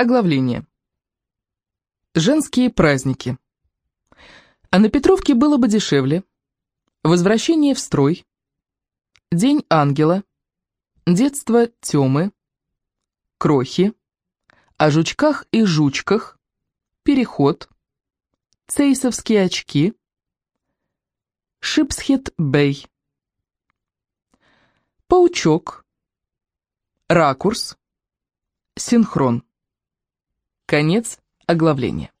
Оглавление. Женские праздники. А на Петровке было бы дешевле. Возвращение в строй. День ангела. Детство Тёмы. Крохи. О жучках и жучках. Переход. Цейсовские очки. Шипсхет Бэй. Паучок. Ракурс. Синхрон. Конец оглавления.